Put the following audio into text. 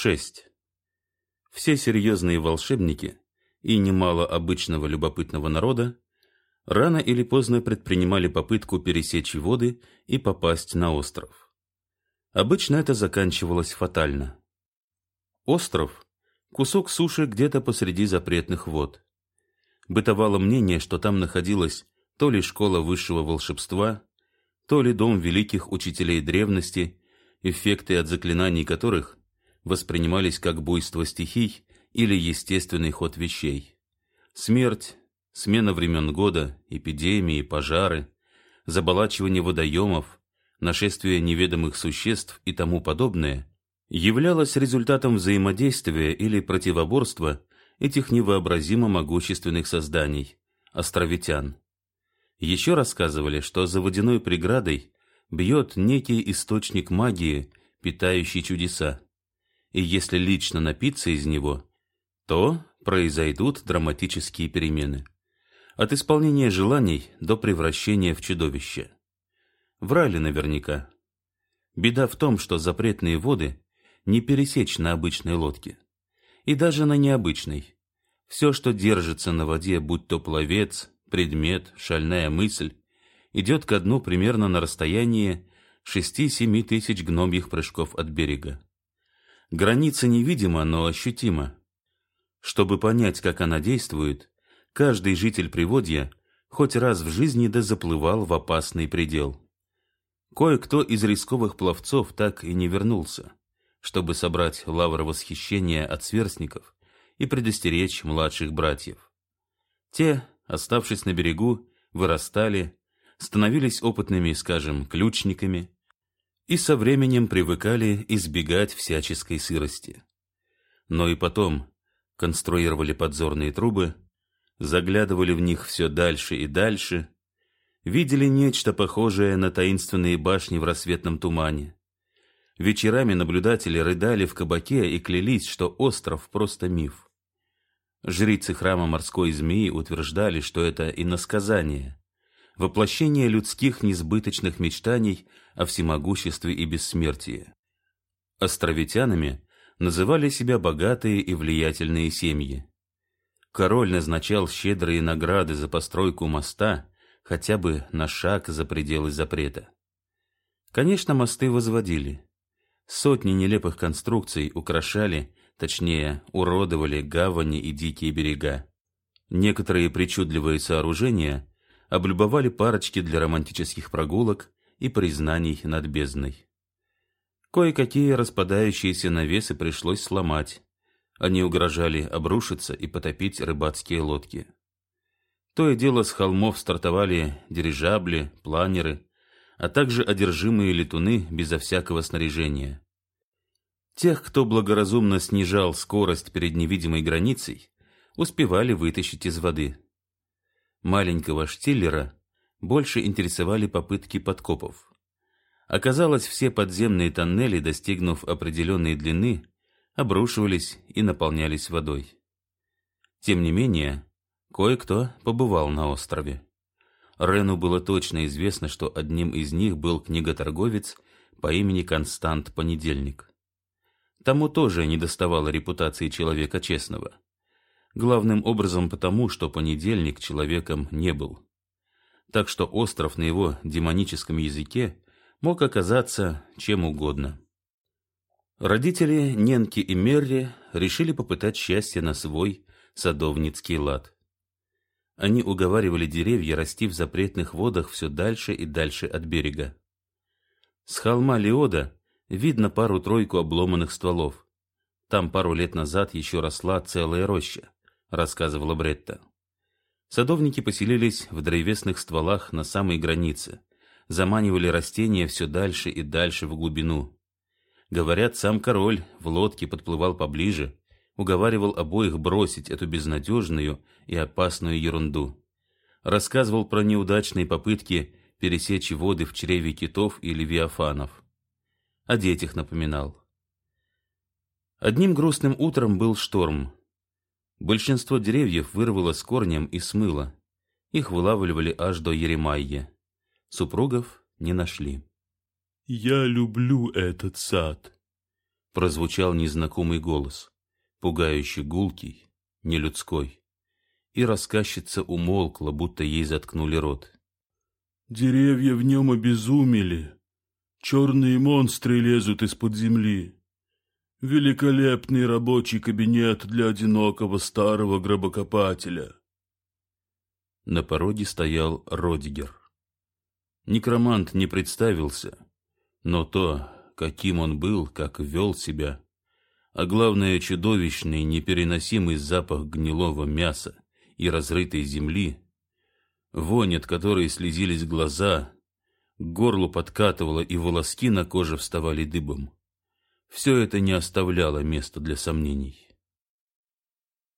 6. Все серьезные волшебники и немало обычного любопытного народа рано или поздно предпринимали попытку пересечь воды и попасть на остров. Обычно это заканчивалось фатально. Остров – кусок суши где-то посреди запретных вод. Бытовало мнение, что там находилась то ли школа высшего волшебства, то ли дом великих учителей древности, эффекты от заклинаний которых воспринимались как буйство стихий или естественный ход вещей. Смерть, смена времен года, эпидемии, пожары, заболачивание водоемов, нашествие неведомых существ и тому подобное являлось результатом взаимодействия или противоборства этих невообразимо могущественных созданий – островитян. Еще рассказывали, что за водяной преградой бьет некий источник магии, питающий чудеса. И если лично напиться из него, то произойдут драматические перемены. От исполнения желаний до превращения в чудовище. Врали наверняка. Беда в том, что запретные воды не пересечь на обычной лодке. И даже на необычной. Все, что держится на воде, будь то пловец, предмет, шальная мысль, идет ко дну примерно на расстоянии 6-7 тысяч гномьих прыжков от берега. Граница невидима, но ощутима. Чтобы понять, как она действует, каждый житель Приводья хоть раз в жизни да заплывал в опасный предел. Кое-кто из рисковых пловцов так и не вернулся, чтобы собрать лавры восхищения от сверстников и предостеречь младших братьев. Те, оставшись на берегу, вырастали, становились опытными, скажем, ключниками и со временем привыкали избегать всяческой сырости. Но и потом конструировали подзорные трубы, заглядывали в них все дальше и дальше, видели нечто похожее на таинственные башни в рассветном тумане. Вечерами наблюдатели рыдали в кабаке и клялись, что остров просто миф. Жрицы храма морской змеи утверждали, что это иносказание, воплощение людских несбыточных мечтаний о всемогуществе и бессмертии. Островитянами называли себя богатые и влиятельные семьи. Король назначал щедрые награды за постройку моста хотя бы на шаг за пределы запрета. Конечно, мосты возводили. Сотни нелепых конструкций украшали точнее, уродовали гавани и дикие берега. Некоторые причудливые сооружения облюбовали парочки для романтических прогулок и признаний над бездной. Кое-какие распадающиеся навесы пришлось сломать. Они угрожали обрушиться и потопить рыбацкие лодки. То и дело с холмов стартовали дирижабли, планеры, а также одержимые летуны безо всякого снаряжения. Тех, кто благоразумно снижал скорость перед невидимой границей, успевали вытащить из воды. Маленького Штиллера больше интересовали попытки подкопов. Оказалось, все подземные тоннели, достигнув определенной длины, обрушивались и наполнялись водой. Тем не менее, кое-кто побывал на острове. Рену было точно известно, что одним из них был книготорговец по имени Констант Понедельник. Тому тоже не доставало репутации человека честного. Главным образом потому, что понедельник человеком не был. Так что остров на его демоническом языке мог оказаться чем угодно. Родители Ненки и Мерри решили попытать счастье на свой садовницкий лад. Они уговаривали деревья расти в запретных водах все дальше и дальше от берега. С холма Леода Видно пару-тройку обломанных стволов. Там пару лет назад еще росла целая роща, рассказывала Бретта. Садовники поселились в древесных стволах на самой границе, заманивали растения все дальше и дальше в глубину. Говорят, сам король в лодке подплывал поближе, уговаривал обоих бросить эту безнадежную и опасную ерунду. Рассказывал про неудачные попытки пересечь воды в чреве китов и левиафанов о детях напоминал. Одним грустным утром был шторм. Большинство деревьев вырвало с корнем и смыло. Их вылавливали аж до Еремайя. Супругов не нашли. «Я люблю этот сад», — прозвучал незнакомый голос, пугающий гулкий, нелюдской, и рассказчица умолкла, будто ей заткнули рот. Деревья в нем обезумели, черные монстры лезут из-под земли. Великолепный рабочий кабинет для одинокого старого гробокопателя. На пороге стоял Родигер. Некромант не представился, но то, каким он был, как вел себя, а главное чудовищный, непереносимый запах гнилого мяса и разрытой земли, вонь, от которой слезились глаза, к горлу подкатывала и волоски на коже вставали дыбом. Все это не оставляло места для сомнений.